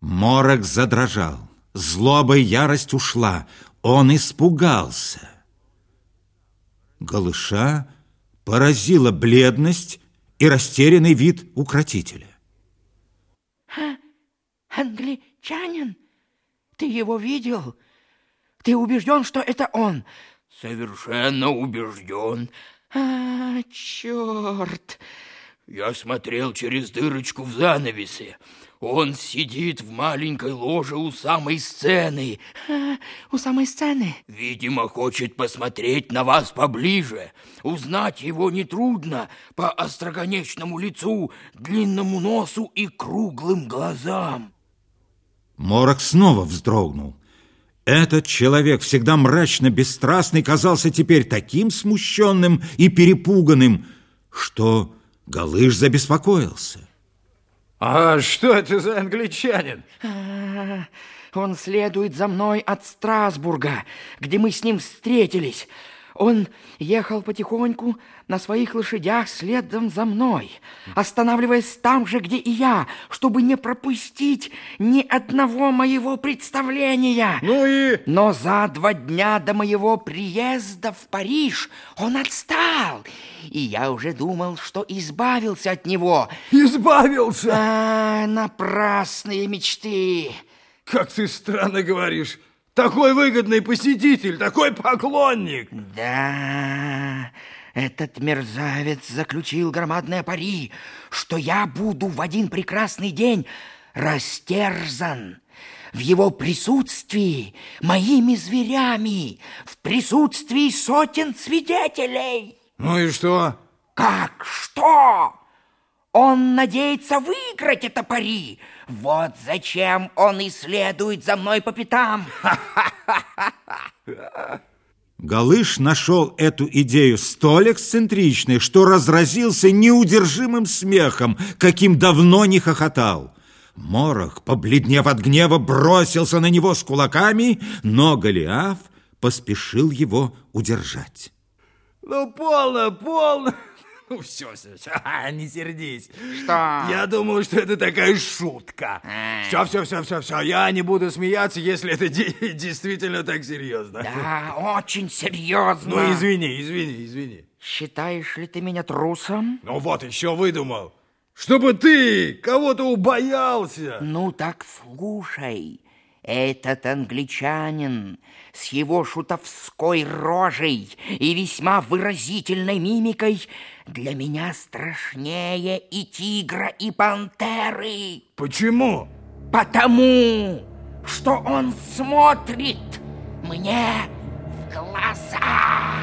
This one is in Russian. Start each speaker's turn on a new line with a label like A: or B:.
A: Морок задрожал, злоба и ярость ушла, он испугался. Голыша поразила бледность и растерянный вид укротителя.
B: А, англичанин? Ты его видел? Ты убежден, что это он?
C: Совершенно убежден.
B: А, черт!
C: Я смотрел через дырочку в занавесе. Он сидит в маленькой ложе у самой сцены.
B: А, у самой сцены?
C: Видимо, хочет посмотреть на вас поближе. Узнать его нетрудно по остроконечному лицу, длинному носу и круглым глазам.
A: Морок снова вздрогнул. Этот человек, всегда мрачно бесстрастный, казался теперь таким смущенным и перепуганным, что Галыш забеспокоился.
D: А что это за англичанин?
B: А, он следует за мной от Страсбурга, где мы с ним встретились. Он ехал потихоньку на своих лошадях следом за мной, останавливаясь там же, где и я, чтобы не пропустить ни одного моего представления.
D: Ну и...
B: Но за два дня до моего приезда в Париж он отстал, и я уже думал, что избавился от него.
D: Избавился?
B: А, напрасные мечты.
D: Как ты странно говоришь. Такой выгодный посетитель, такой поклонник.
B: Да, этот мерзавец заключил громадное пари, что я буду в один прекрасный день растерзан в его присутствии моими зверями, в присутствии сотен свидетелей.
D: Ну и что?
B: Как что? Он надеется выиграть это пари. Вот зачем он и следует за мной по пятам.
A: Галыш нашел эту идею столь эксцентричной, что разразился неудержимым смехом, каким давно не хохотал. Морох, побледнев от гнева, бросился на него с кулаками, но Голиаф поспешил его удержать.
D: Ну, полно, полно. Ну, все, все, все, не сердись.
B: Что?
D: Я думал, что это такая шутка. Все, все, все, все, все. Я не буду смеяться, если это действительно так серьезно.
B: Да, очень серьезно.
D: Ну, извини, извини, извини.
B: Считаешь ли ты меня трусом?
D: Ну, вот еще выдумал. Чтобы ты кого-то убоялся.
B: Ну, так слушай. Этот англичанин с его шутовской рожей и весьма выразительной мимикой для меня страшнее и тигра, и пантеры.
D: Почему?
B: Потому, что он смотрит мне в глаза.